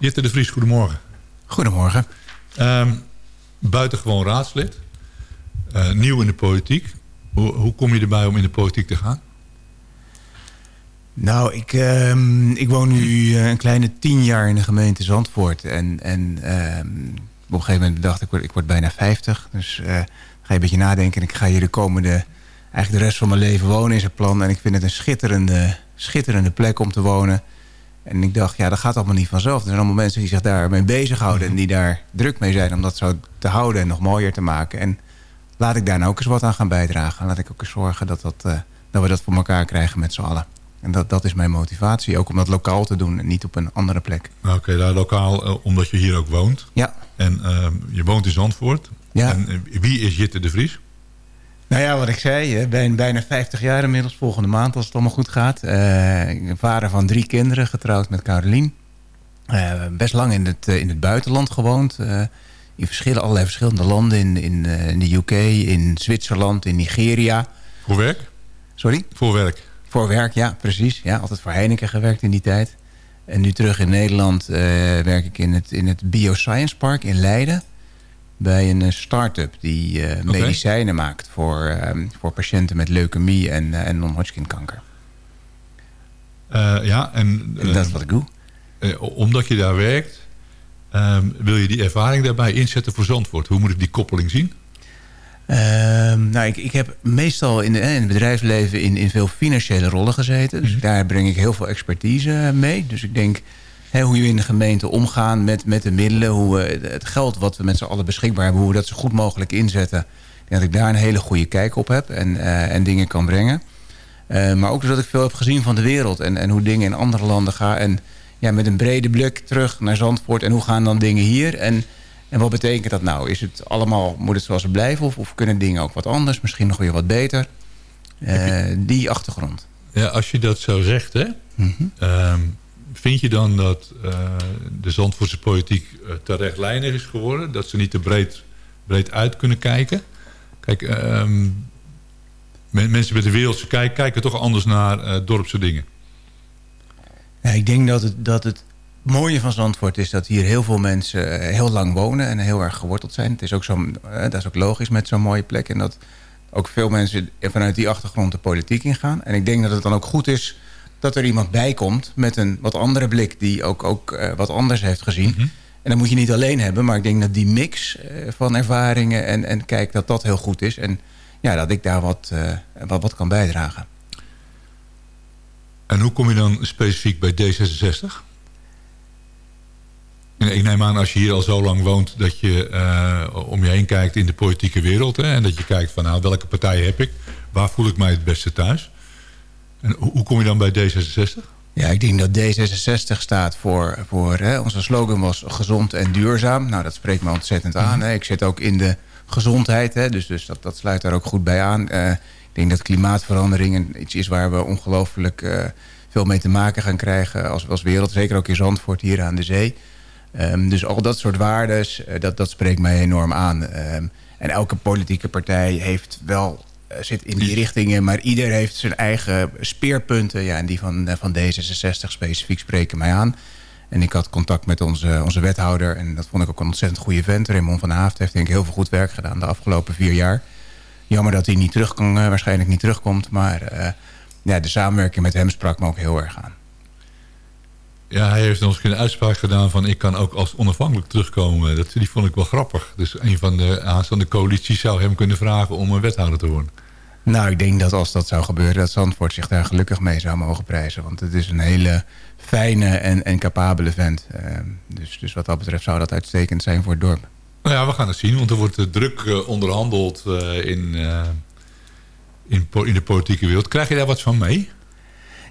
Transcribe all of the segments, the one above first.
Jitte de Vries, goedemorgen. Goedemorgen. Um, buitengewoon raadslid. Uh, nieuw in de politiek. Hoe, hoe, kom je erbij om in de politiek te gaan? Nou, ik, uh, ik woon nu een kleine tien jaar in de gemeente Zandvoort. En, en uh, op een gegeven moment dacht ik, ik word bijna 50. Dus uh, ga je een beetje nadenken. En ik ga hier de komende, eigenlijk de rest van mijn leven wonen in zijn plan. En ik vind het een schitterende, schitterende plek om te wonen. En ik dacht, ja, dat gaat allemaal niet vanzelf. Er zijn allemaal mensen die zich daarmee bezighouden... en die daar druk mee zijn om dat zo te houden en nog mooier te maken. En laat ik daar nou ook eens wat aan gaan bijdragen. Laat ik ook eens zorgen dat, dat, uh, dat we dat voor elkaar krijgen met z'n allen. En dat, dat is mijn motivatie, ook om dat lokaal te doen en niet op een andere plek. Oké, okay, daar lokaal, uh, omdat je hier ook woont. Ja. En uh, je woont in Zandvoort. Ja. En wie is Jitte de Vries? Nou ja, wat ik zei, ik ben bijna 50 jaar inmiddels, volgende maand als het allemaal goed gaat. Uh, ik ben vader van drie kinderen, getrouwd met Carolien. Uh, best lang in het, uh, in het buitenland gewoond. in verschillen, allerlei verschillende landen. In, in, in, de UK, in Zwitserland, in Nigeria. Voor werk? Sorry? Voor werk. Voor werk, ja, precies. Ja, altijd voor Heineken gewerkt in die tijd. En nu terug in Nederland werk ik in het, in het Bioscience Park in Leiden bij een start-up die uh, okay. medicijnen maakt voor, uh, voor patiënten met leukemie en, uh, en non-Hodgkin kanker. ja, en, en, dat is wat ik doe. omdat je daar werkt, ehm, wil je die ervaring daarbij inzetten voor Zandvoort? Hoe moet ik die koppeling zien? Ehm, nou, ik, ik heb meestal in, de, in het bedrijfsleven in, in veel financiële rollen gezeten. Dus mm -hmm. daar breng ik heel veel expertise mee. Dus ik denk Hoe je in de gemeente omgaan met, met de middelen. Hoe we het geld wat we met z'n allen beschikbaar hebben. Hoe we dat zo goed mogelijk inzetten. Denk dat ik daar een hele goede kijk op heb. En, uh, en dingen kan brengen. Uh, maar ook dat ik veel heb gezien van de wereld. En, en hoe dingen in andere landen gaan. En ja, met een brede blik terug naar Zandvoort. En hoe gaan dan dingen hier? En, en wat betekent dat nou? Is het allemaal, moet het zoals het blijven? Of, of kunnen dingen ook wat anders? Misschien nog weer wat beter? Uh, die achtergrond. Ja, als je dat zo zegt, hè? Mm -hmm. um, vind je dan dat uh, de Zandvoortse politiek uh, te rechtlijnig is geworden? Dat ze niet te breed, breed uit kunnen kijken? Kijk, men, mensen met de wereldse kijk kijken toch anders naar uh, dorpse dingen. Ja, ik denk dat het, dat het mooie van Zandvoort is dat hier heel veel mensen heel lang wonen en heel erg geworteld zijn. Het is ook zo, dat is ook logisch met zo'n mooie plek. En dat ook veel mensen vanuit die achtergrond de politiek ingaan. En ik denk dat het dan ook goed is dat er iemand bij komt met een wat andere blik... die ook, ook uh, wat anders heeft gezien. Mhm. Mm -hmm. En dat moet je niet alleen hebben. Maar ik denk dat die mix uh, van ervaringen en, en kijk dat dat heel goed is. En ja, dat ik daar wat, uh, wat, wat kan bijdragen. En hoe kom je dan specifiek bij D66? Ik neem aan als je hier al zo lang woont... dat je om je heen kijkt in de politieke wereld... Hè, en dat je kijkt van nou, welke partij heb ik? Waar voel ik mij het beste thuis? En hoe kom je dan bij D66? Ja, ik denk dat D66 staat voor... voor hè, onze slogan was gezond en duurzaam. Nou, dat spreekt me ontzettend aan. Mhm. Hè. Ik zit ook in de gezondheid, hè, dus, dus dat, dat sluit daar ook goed bij aan. Uh, ik denk dat klimaatverandering iets is waar we ongelooflijk uh, veel mee te maken gaan krijgen als, als wereld. Zeker ook in Zandvoort, hier aan de zee. Um, dus al dat soort waardes, uh, dat, dat spreekt mij enorm aan. Um, en elke politieke partij heeft wel zit in die richtingen. Maar ieder heeft zijn eigen speerpunten. Ja, en die van, van D66 specifiek spreken mij aan. En ik had contact met onze, onze wethouder. En dat vond ik ook een ontzettend goede vent. Raymond van Haafd heeft denk ik heel veel goed werk gedaan de afgelopen vier jaar. Jammer dat hij niet terug kan, uh, waarschijnlijk niet terugkomt. Maar ja, de samenwerking met hem sprak me ook heel erg aan. Ja, hij heeft nog eens een uitspraak gedaan van... ik kan ook als onafhankelijk terugkomen. Dat, die vond ik wel grappig. Dus een van de aanstaande coalities zou hem kunnen vragen... om een wethouder te worden. Nou, ik denk dat als dat zou gebeuren... dat Zandvoort zich daar gelukkig mee zou mogen prijzen. Want het is een hele fijne en, en capabele vent. Uh, dus, dus wat dat betreft zou dat uitstekend zijn voor het dorp. Nou ja, we gaan het zien. Want er wordt uh, druk uh, onderhandeld uh, in, in, in de politieke wereld. Krijg je daar wat van mee?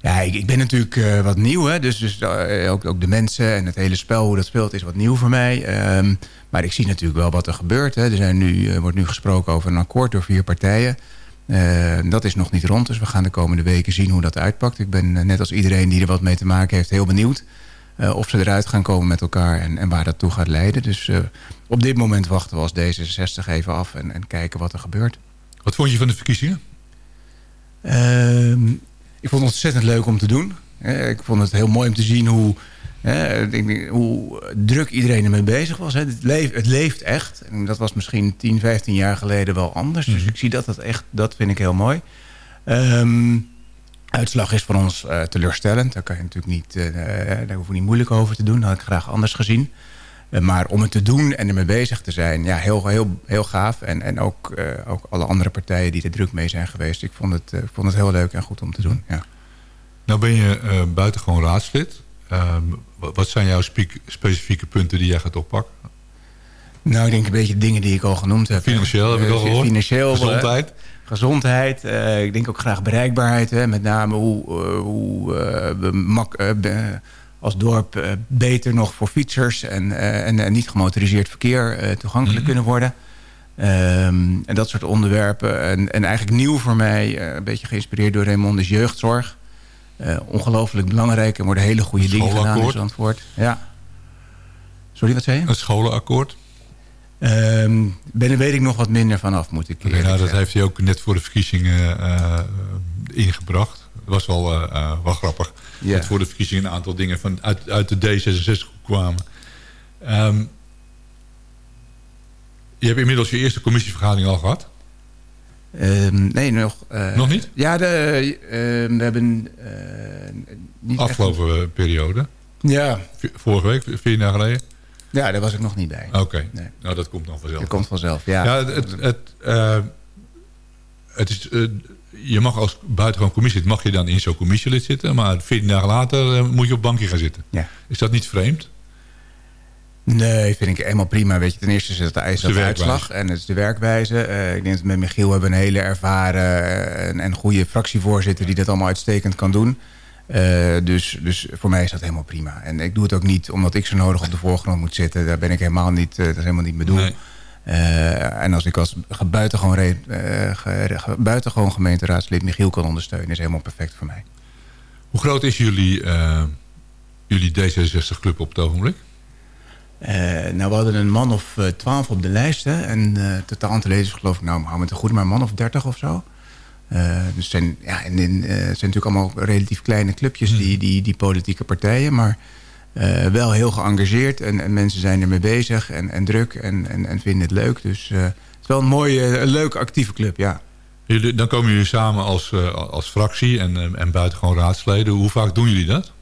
Ja, ik, ik ben natuurlijk uh, wat nieuw. Hè? Dus, dus uh, ook, ook de mensen en het hele spel, hoe dat speelt, is wat nieuw voor mij. Um, maar ik zie natuurlijk wel wat er gebeurt. Hè? Er zijn nu, uh, wordt nu gesproken over een akkoord door vier partijen. dat is nog niet rond, dus we gaan de komende weken zien hoe dat uitpakt. Ik ben net als iedereen die er wat mee te maken heeft heel benieuwd... of ze eruit gaan komen met elkaar en, en waar dat toe gaat leiden. Dus op dit moment wachten we als D66 even af en, en kijken wat er gebeurt. Wat vond je van de verkiezingen? Uh, ik vond het ontzettend leuk om te doen. Ik vond het heel mooi om te zien hoe hoe druk iedereen ermee bezig was. Het, leeft, het leeft echt. En dat was misschien 10, 15 jaar geleden wel anders. Dus mhm. ik zie dat dat echt, dat vind ik heel mooi. Um, uitslag is voor ons uh, teleurstellend. Daar kan je natuurlijk niet, uh, daar hoeven we niet moeilijk over te doen. Dat had ik graag anders gezien. Uh, maar om het te doen en ermee bezig te zijn, ja, heel, heel, heel gaaf. En, en ook, ook alle andere partijen die er druk mee zijn geweest. Ik vond het, vond het heel leuk en goed om te doen. Ja. Nou ben je buitengewoon raadslid. Ehm, wat zijn jouw specifieke punten die jij gaat oppakken? Nou, ik denk een beetje dingen die ik al genoemd heb. Financieel heb ik al gehoord. Financieel. Gezondheid gezondheid. Uh, ik denk ook graag bereikbaarheid. Hè, met name hoe, uh, hoe uh, we mak als dorp beter nog voor fietsers... en, en, en niet gemotoriseerd verkeer toegankelijk mm kunnen worden. Um, en dat soort onderwerpen. En, en eigenlijk nieuw voor mij, een beetje geïnspireerd door Raymond, is jeugdzorg. ongelooflijk belangrijk en worden hele goede dingen gedaan in Zandvoort. Ja. Sorry, wat zei je? Het scholenakkoord. Um, ben, weet ik nog wat minder vanaf, moet ik Ja, dat heeft hij ook net voor de verkiezingen uh, ingebracht. Was wel, uh, wel grappig. Dat voor de verkiezingen een aantal dingen van, uit, uit de D66 kwamen. Um, je hebt inmiddels je eerste commissievergadering al gehad? Um, nee, nog... nog niet? Ja, de, we hebben... niet Afgelopen echt... periode? Ja. Vorige week, vier jaar geleden? Ja, daar was ik nog niet bij. Oké, nee. nou dat komt dan vanzelf. Dat komt vanzelf, ja. ja het, het, uh, het is, uh, je mag als buitengewoon commissie, mag je dan in zo'n commissielid zitten, maar 14 dagen later uh, moet je op bankje gaan zitten. Ja. Is dat niet vreemd? Nee, vind ik helemaal prima. Weet je, ten eerste is het de eis de uitslag en het is de werkwijze. ik denk dat met Michiel hebben we een hele ervaren en, en goede fractievoorzitter die dat allemaal uitstekend kan doen. Uh, dus, dus voor mij is dat helemaal prima. En ik doe het ook niet omdat ik zo nodig op de voorgrond moet zitten. Daar ben ik helemaal niet, uh, dat is helemaal niet mijn doel. Nee. Uh, en als ik als buitengewoon, buitengewoon gemeenteraadslid Michiel kan ondersteunen... is helemaal perfect voor mij. Hoe groot is jullie, jullie D66-club op het ogenblik? nou, we hadden een man of twaalf op de lijst. Hè, en totaal aantal leden geloof ik, nou, hou met een goede, maar een man of dertig of zo. Dus zijn, ja, en, zijn natuurlijk allemaal relatief kleine clubjes, die, hmm. die, die politieke partijen. Maar uh, wel heel geëngageerd en, en, mensen zijn ermee bezig en, en druk en, en, en vinden het leuk. Dus het is wel een mooie, een leuke, actieve club, ja. Jullie, dan komen jullie samen als, als fractie en, en buitengewoon raadsleden. Hoe vaak doen jullie dat?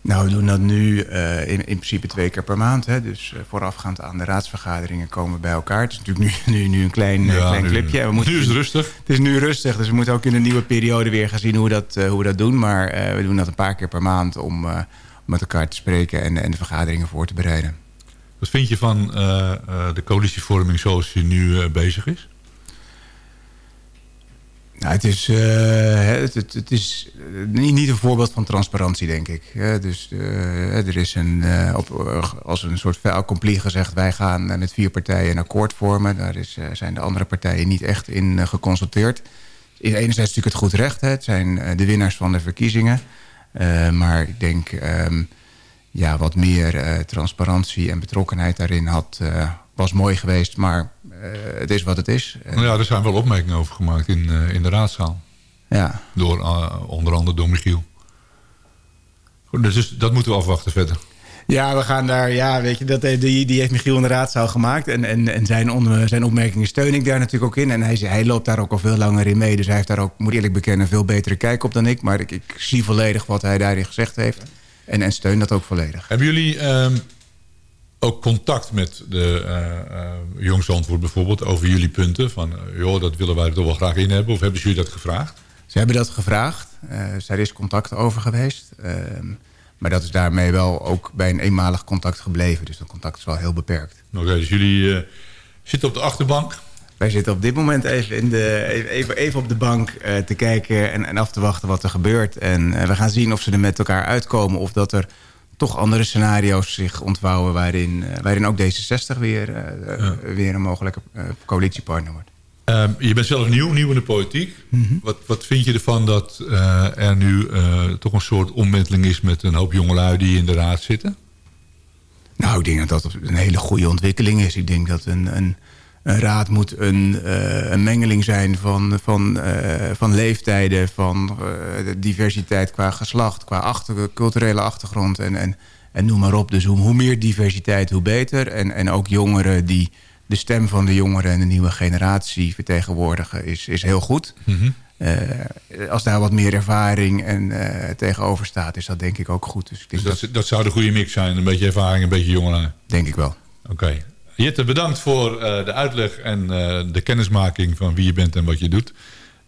Nou, we doen dat nu in, in, principe twee keer per maand. Hè. Dus voorafgaand aan de raadsvergaderingen komen we bij elkaar. Het is natuurlijk nu, nu, nu een klein, ja, klein clipje. We moeten, nu is het rustig. Het is nu rustig, dus we moeten ook in een nieuwe periode weer gaan zien hoe dat, hoe we dat doen. Maar we doen dat een paar keer per maand om met elkaar te spreken en, en de vergaderingen voor te bereiden. Wat vind je van de coalitievorming zoals die nu bezig is? Nou, het is, uh, het, het, het, is niet, een voorbeeld van transparantie, denk ik. dus er is een, op, als een soort fait accompli gezegd... wij gaan met vier partijen een akkoord vormen. Daar is, zijn de andere partijen niet echt in geconsulteerd. Enerzijds natuurlijk het goed recht. Hè. Het zijn de winnaars van de verkiezingen. Maar ik denk... Um, ja, wat meer transparantie en betrokkenheid daarin had was mooi geweest, maar het is wat het is. Nou ja, er zijn wel opmerkingen over gemaakt in, in de raadzaal. Ja. Door onder andere door Michiel. Dus, dus dat moeten we afwachten verder. Ja, we gaan daar, ja, weet je, dat, die, die heeft Michiel in de raadzaal gemaakt. En, en, en zijn, on, zijn opmerkingen steun ik daar natuurlijk ook in. En hij, hij loopt daar ook al veel langer in mee. Dus hij heeft daar ook, moet eerlijk bekennen, veel betere kijk op dan ik. Maar ik, ik zie volledig wat hij daarin gezegd heeft. En, en steun dat ook volledig. Hebben jullie um, ook contact met de uh, uh, bijvoorbeeld over jullie punten? Van, joh, dat willen wij er toch wel graag in hebben. Of hebben ze jullie dat gevraagd? Ze hebben dat gevraagd. Uh, er is contact over geweest. Ehm, maar dat is daarmee wel ook bij een eenmalig contact gebleven. Dus dat contact is wel heel beperkt. Oké, dus jullie zitten op de achterbank? Wij zitten op dit moment even, in de, even, even op de bank te kijken en, en, af te wachten wat er gebeurt. En we gaan zien of ze er met elkaar uitkomen of dat er toch andere scenario's zich ontvouwen... waarin, waarin ook D66 weer, ja. weer een mogelijke coalitiepartner wordt. Um, je bent zelf nieuw, nieuw in de politiek. Mm -hmm. wat, wat vind je ervan dat er nu toch een soort omwenteling is... met een hoop jongelui die in de raad zitten? Nou, ik denk dat dat een hele goede ontwikkeling is. Ik denk dat een, een, een raad moet een, uh, een mengeling zijn van, van, van leeftijden, van diversiteit qua geslacht, qua achter, culturele achtergrond en, en, en noem maar op. Dus hoe, hoe meer diversiteit, hoe beter. En, en ook jongeren die de stem van de jongeren en de nieuwe generatie vertegenwoordigen... is, is heel goed. Mm als daar wat meer ervaring en, uh, tegenover staat, is dat denk ik ook goed. Dus, ik denk dus dat, dat, zou de goede mix zijn, een beetje ervaring, een beetje jongeren? Denk ik wel. Oké. Okay. Jitte, bedankt voor uh, de uitleg en de kennismaking van wie je bent en wat je doet.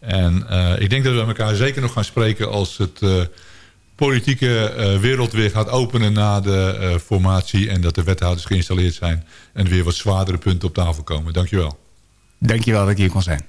En ik denk dat we elkaar zeker nog gaan spreken als het politieke wereld weer gaat openen na de formatie... en dat de wethouders geïnstalleerd zijn en weer wat zwaardere punten op tafel komen. Dankjewel. Dankjewel dat ik hier kon zijn.